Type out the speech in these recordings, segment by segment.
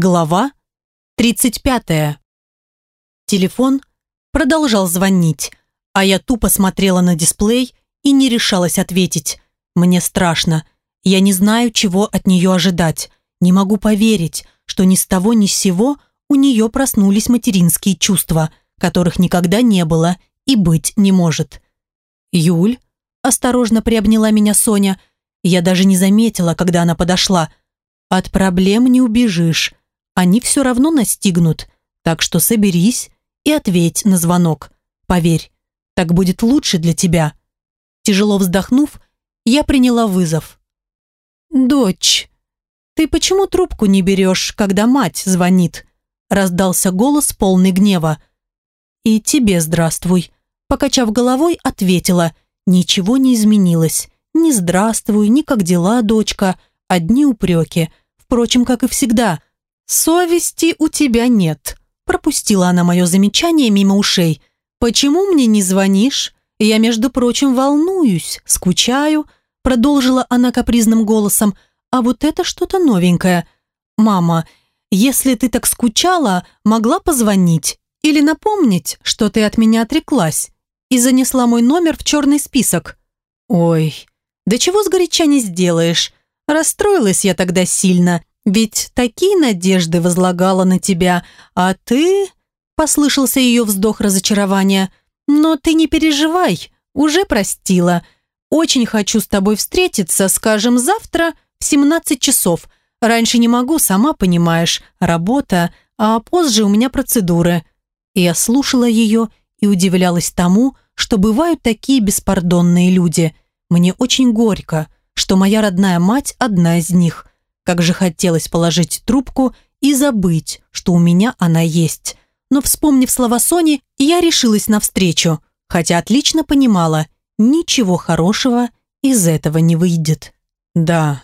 Глава 35. Телефон продолжал звонить, а я тупо смотрела на дисплей и не решалась ответить. Мне страшно. Я не знаю, чего от нее ожидать. Не могу поверить, что ни с того ни с сего у нее проснулись материнские чувства, которых никогда не было и быть не может. «Юль?» – осторожно приобняла меня Соня. Я даже не заметила, когда она подошла. «От проблем не убежишь они все равно настигнут, так что соберись и ответь на звонок. Поверь, так будет лучше для тебя». Тяжело вздохнув, я приняла вызов. «Дочь, ты почему трубку не берешь, когда мать звонит?» раздался голос полный гнева. «И тебе здравствуй», покачав головой, ответила. «Ничего не изменилось. Ни здравствуй, ни как дела, дочка. Одни упреки. Впрочем, как и всегда. «Совести у тебя нет», – пропустила она мое замечание мимо ушей. «Почему мне не звонишь? Я, между прочим, волнуюсь, скучаю», – продолжила она капризным голосом. «А вот это что-то новенькое. Мама, если ты так скучала, могла позвонить или напомнить, что ты от меня отреклась и занесла мой номер в черный список». «Ой, да чего сгоряча не сделаешь. Расстроилась я тогда сильно ведь такие надежды возлагала на тебя, а ты...» Послышался ее вздох разочарования. «Но ты не переживай, уже простила. Очень хочу с тобой встретиться, скажем, завтра в 17 часов. Раньше не могу, сама понимаешь, работа, а позже у меня процедуры». Я слушала ее и удивлялась тому, что бывают такие беспардонные люди. Мне очень горько, что моя родная мать одна из них. Как же хотелось положить трубку и забыть, что у меня она есть. Но, вспомнив слова Сони, я решилась навстречу, хотя отлично понимала, ничего хорошего из этого не выйдет. Да,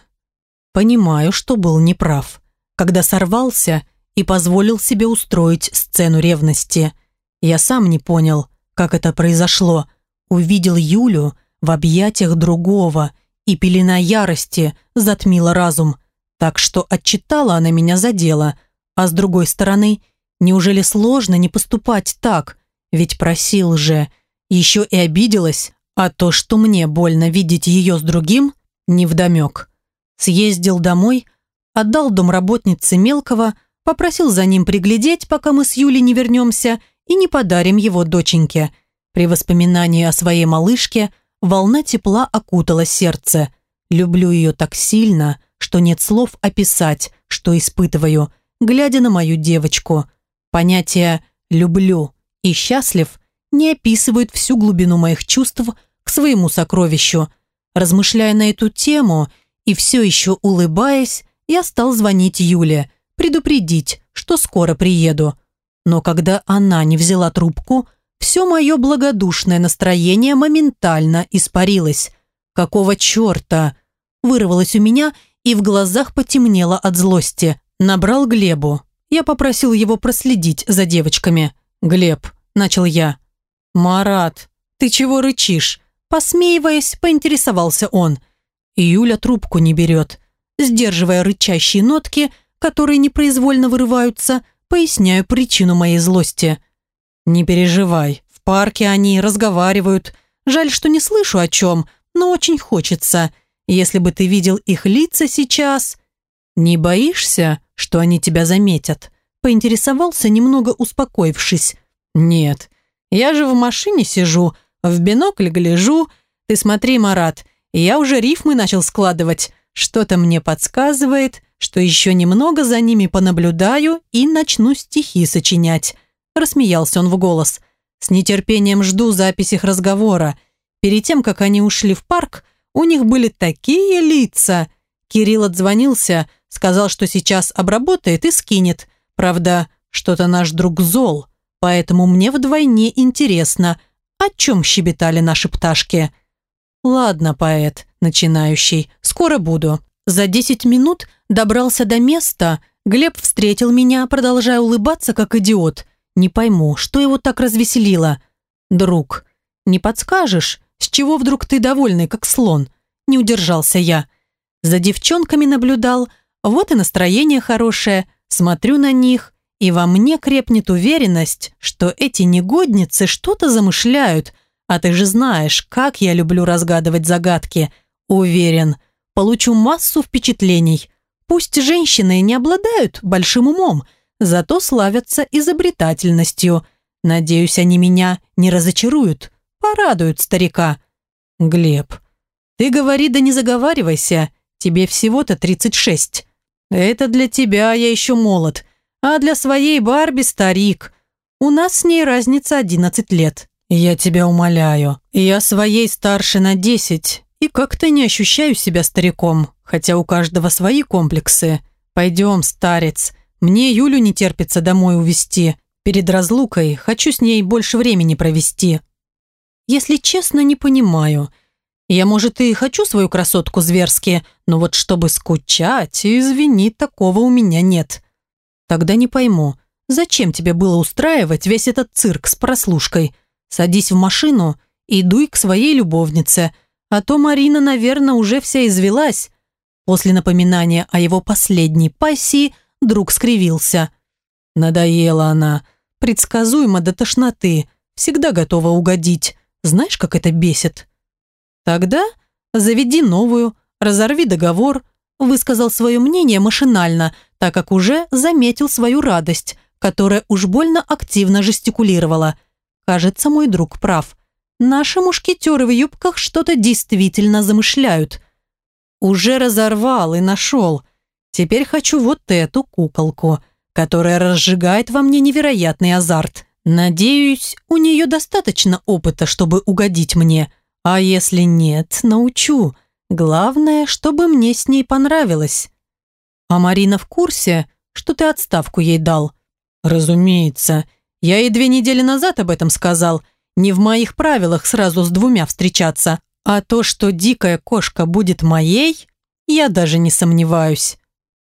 понимаю, что был неправ, когда сорвался и позволил себе устроить сцену ревности. Я сам не понял, как это произошло. Увидел Юлю в объятиях другого, и пелена ярости затмила разум. Так что отчитала она меня за дело. А с другой стороны, неужели сложно не поступать так? Ведь просил же. Еще и обиделась. А то, что мне больно видеть ее с другим, невдомек. Съездил домой, отдал домработнице мелкого, попросил за ним приглядеть, пока мы с Юлей не вернемся и не подарим его доченьке. При воспоминании о своей малышке волна тепла окутала сердце. Люблю ее так сильно, что нет слов описать, что испытываю, глядя на мою девочку. Понятия «люблю» и «счастлив» не описывают всю глубину моих чувств к своему сокровищу. Размышляя на эту тему и все еще улыбаясь, я стал звонить Юле, предупредить, что скоро приеду. Но когда она не взяла трубку, все мое благодушное настроение моментально испарилось. «Какого черта?» вырвалось у меня, и в глазах потемнело от злости. Набрал Глебу. Я попросил его проследить за девочками. «Глеб», – начал я. «Марат, ты чего рычишь?» Посмеиваясь, поинтересовался он. Юля трубку не берет. Сдерживая рычащие нотки, которые непроизвольно вырываются, поясняю причину моей злости. «Не переживай, в парке они разговаривают. Жаль, что не слышу о чем, но очень хочется. Если бы ты видел их лица сейчас... Не боишься, что они тебя заметят? Поинтересовался, немного успокоившись. Нет, я же в машине сижу, в бинокль гляжу. Ты смотри, Марат, я уже рифмы начал складывать. Что-то мне подсказывает, что еще немного за ними понаблюдаю и начну стихи сочинять. Рассмеялся он в голос. С нетерпением жду запись их разговора. Перед тем, как они ушли в парк, у них были такие лица. Кирилл отзвонился, сказал, что сейчас обработает и скинет. Правда, что-то наш друг зол, поэтому мне вдвойне интересно, о чем щебетали наши пташки. Ладно, поэт, начинающий, скоро буду. За десять минут добрался до места, Глеб встретил меня, продолжая улыбаться, как идиот. Не пойму, что его так развеселило. Друг, не подскажешь, с чего вдруг ты довольный, как слон? Не удержался я. За девчонками наблюдал, вот и настроение хорошее. смотрю на них, и во мне крепнет уверенность, что эти негодницы что-то замышляют, а ты же знаешь, как я люблю разгадывать загадки. Уверен, получу массу впечатлений. Пусть женщины не обладают большим умом, зато славятся изобретательностью. Надеюсь, они меня не разочаруют, порадуют старика. Глеб, ты говори да не заговаривайся, тебе всего-то 36. Это для тебя я еще молод, а для своей Барби старик. У нас с ней разница 11 лет. Я тебя умоляю, я своей старше на 10 и как-то не ощущаю себя стариком, хотя у каждого свои комплексы. Пойдем, старец, мне Юлю не терпится домой увезти. Перед разлукой хочу с ней больше времени провести. Если честно, не понимаю. Я, может, и хочу свою красотку зверски, но вот чтобы скучать, извини, такого у меня нет. Тогда не пойму, зачем тебе было устраивать весь этот цирк с прослушкой? Садись в машину и дуй к своей любовнице, а то Марина, наверное, уже вся извелась. После напоминания о его последней пассии друг скривился. Надоела она, предсказуемо до тошноты, всегда готова угодить. Знаешь, как это бесит? Тогда заведи новую, разорви договор, высказал свое мнение машинально, так как уже заметил свою радость, которая уж больно активно жестикулировала. Кажется, мой друг прав. Наши мушкетеры в юбках что-то действительно замышляют. Уже разорвал и нашел. Теперь хочу вот эту куколку, которая разжигает во мне невероятный азарт. Надеюсь, у нее достаточно опыта, чтобы угодить мне. А если нет, научу. Главное, чтобы мне с ней понравилось. А Марина в курсе, что ты отставку ей дал? Разумеется. Я ей две недели назад об этом сказал. Не в моих правилах сразу с двумя встречаться. А то, что дикая кошка будет моей, я даже не сомневаюсь.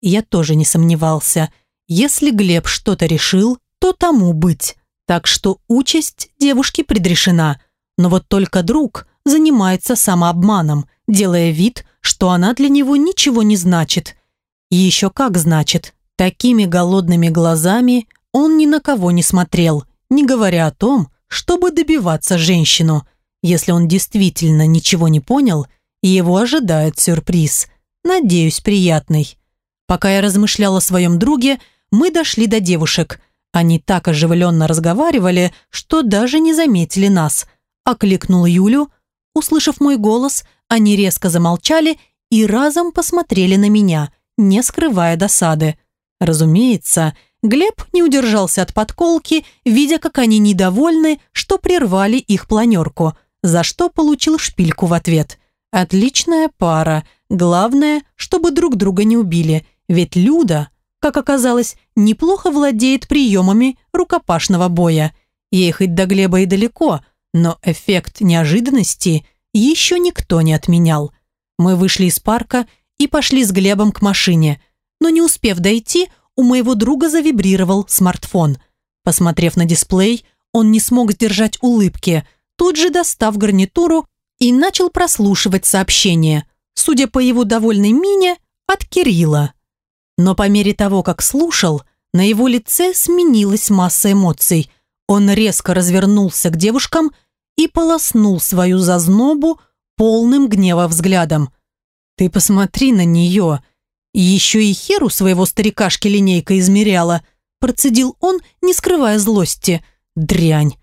Я тоже не сомневался. Если Глеб что-то решил, то тому быть. Так что участь девушки предрешена. Но вот только друг занимается самообманом, делая вид, что она для него ничего не значит. И еще как значит. Такими голодными глазами он ни на кого не смотрел, не говоря о том, чтобы добиваться женщину. Если он действительно ничего не понял, его ожидает сюрприз. Надеюсь, приятный. Пока я размышляла о своем друге, мы дошли до девушек. Они так оживленно разговаривали, что даже не заметили нас. Окликнул Юлю. Услышав мой голос, они резко замолчали и разом посмотрели на меня, не скрывая досады. Разумеется, Глеб не удержался от подколки, видя, как они недовольны, что прервали их планерку, за что получил шпильку в ответ. Отличная пара. Главное, чтобы друг друга не убили, ведь Люда как оказалось, неплохо владеет приемами рукопашного боя. Ехать до Глеба и далеко, но эффект неожиданности еще никто не отменял. Мы вышли из парка и пошли с Глебом к машине, но не успев дойти, у моего друга завибрировал смартфон. Посмотрев на дисплей, он не смог сдержать улыбки, тут же достав гарнитуру и начал прослушивать сообщение, судя по его довольной мине, от Кирилла. Но по мере того, как слушал, на его лице сменилась масса эмоций. Он резко развернулся к девушкам и полоснул свою зазнобу полным гнева взглядом. «Ты посмотри на нее!» Еще и херу своего старикашки линейка измеряла. Процедил он, не скрывая злости. Дрянь.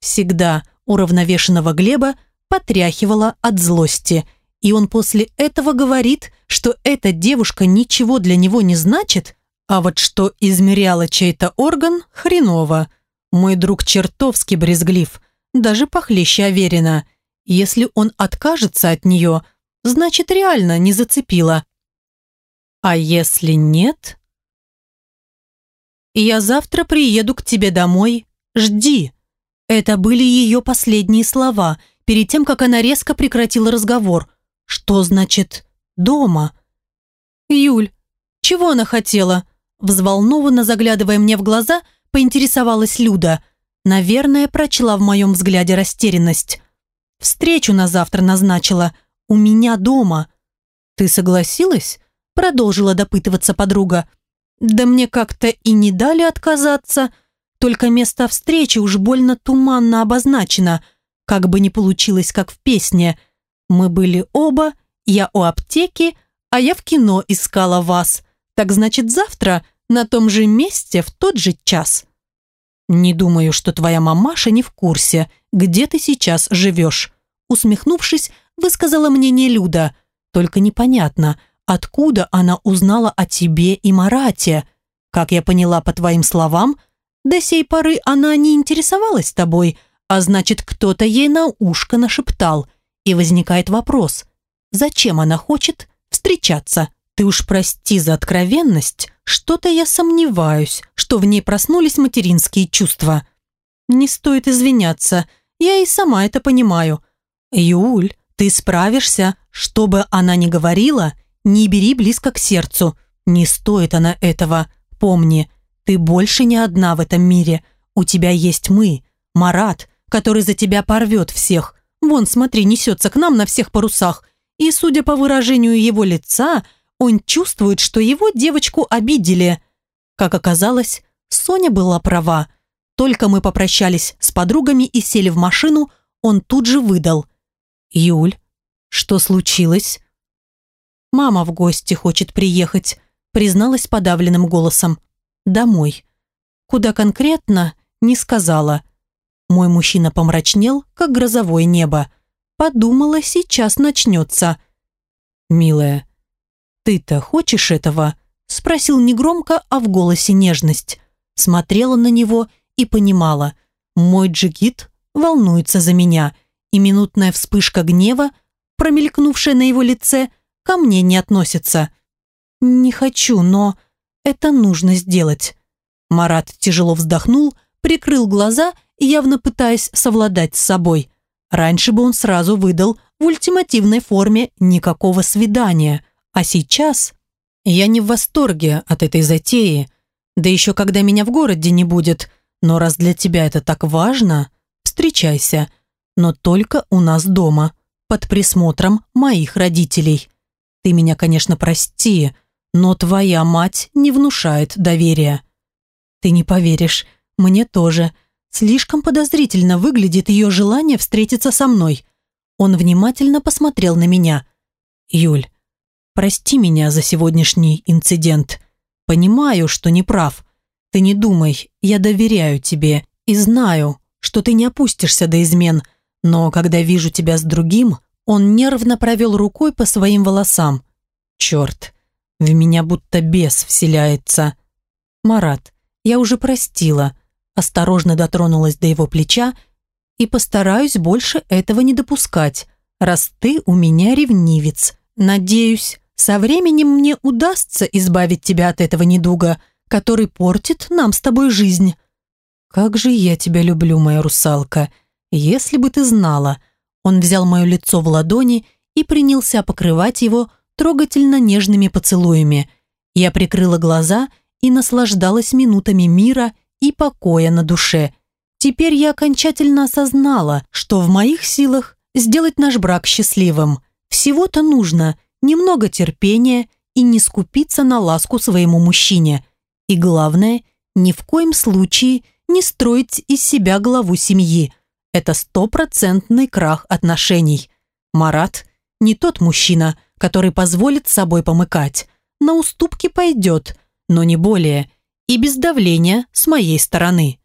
Всегда уравновешенного Глеба потряхивала от злости – и он после этого говорит, что эта девушка ничего для него не значит, а вот что измеряла чей-то орган – хреново. Мой друг чертовски брезглив, даже похлеще Аверина. Если он откажется от нее, значит реально не зацепила. А если нет? «Я завтра приеду к тебе домой. Жди». Это были ее последние слова, перед тем, как она резко прекратила разговор – что значит «дома»? «Юль, чего она хотела?» Взволнованно заглядывая мне в глаза, поинтересовалась Люда. Наверное, прочла в моем взгляде растерянность. «Встречу на завтра назначила. У меня дома». «Ты согласилась?» Продолжила допытываться подруга. Да мне как-то и не дали отказаться, только место встречи уж больно туманно обозначено, как бы не получилось, как в песне. Мы были оба, я у аптеки, а я в кино искала вас. Так значит, завтра на том же месте в тот же час. Не думаю, что твоя мамаша не в курсе, где ты сейчас живешь. Усмехнувшись, высказала мнение Люда. Только непонятно, откуда она узнала о тебе и Марате. Как я поняла по твоим словам, до сей поры она не интересовалась тобой, а значит, кто-то ей на ушко нашептал. И возникает вопрос, зачем она хочет встречаться? Ты уж прости за откровенность, что-то я сомневаюсь, что в ней проснулись материнские чувства. Не стоит извиняться, я и сама это понимаю. Юль, ты справишься, что бы она ни говорила, не бери близко к сердцу. Не стоит она этого. Помни, ты больше не одна в этом мире. У тебя есть мы, Марат, который за тебя порвет всех. Вон, смотри, несется к нам на всех парусах. И, судя по выражению его лица, он чувствует, что его девочку обидели. Как оказалось, Соня была права. Только мы попрощались с подругами и сели в машину, он тут же выдал. «Юль, что случилось?» «Мама в гости хочет приехать», призналась подавленным голосом. «Домой». Куда конкретно, не сказала. Мой мужчина помрачнел, как грозовое небо. Подумала, сейчас начнется. «Милая, «Ты-то хочешь этого?» Спросил негромко, а в голосе нежность. Смотрела на него и понимала. Мой джигит волнуется за меня, и минутная вспышка гнева, промелькнувшая на его лице, ко мне не относится. «Не хочу, но это нужно сделать». Марат тяжело вздохнул, прикрыл глаза, явно пытаясь совладать с собой. Раньше бы он сразу выдал в ультимативной форме никакого свидания – а сейчас я не в восторге от этой затеи, да еще когда меня в городе не будет. Но раз для тебя это так важно, встречайся. Но только у нас дома, под присмотром моих родителей. Ты меня, конечно, прости, но твоя мать не внушает доверия. Ты не поверишь, мне тоже. Слишком подозрительно выглядит ее желание встретиться со мной. Он внимательно посмотрел на меня. Юль, Прости меня за сегодняшний инцидент. Понимаю, что не прав. Ты не думай, я доверяю тебе и знаю, что ты не опустишься до измен, но когда вижу тебя с другим, он нервно провел рукой по своим волосам. Черт, в меня будто бес вселяется. Марат, я уже простила, осторожно дотронулась до его плеча и постараюсь больше этого не допускать, раз ты у меня ревнивец. Надеюсь, со временем мне удастся избавить тебя от этого недуга, который портит нам с тобой жизнь. Как же я тебя люблю, моя русалка. Если бы ты знала. Он взял мое лицо в ладони и принялся покрывать его трогательно нежными поцелуями. Я прикрыла глаза и наслаждалась минутами мира и покоя на душе. Теперь я окончательно осознала, что в моих силах сделать наш брак счастливым. Всего-то нужно немного терпения и не скупиться на ласку своему мужчине. И главное, ни в коем случае не строить из себя главу семьи. Это стопроцентный крах отношений. Марат не тот мужчина, который позволит собой помыкать. На уступки пойдет, но не более. И без давления с моей стороны.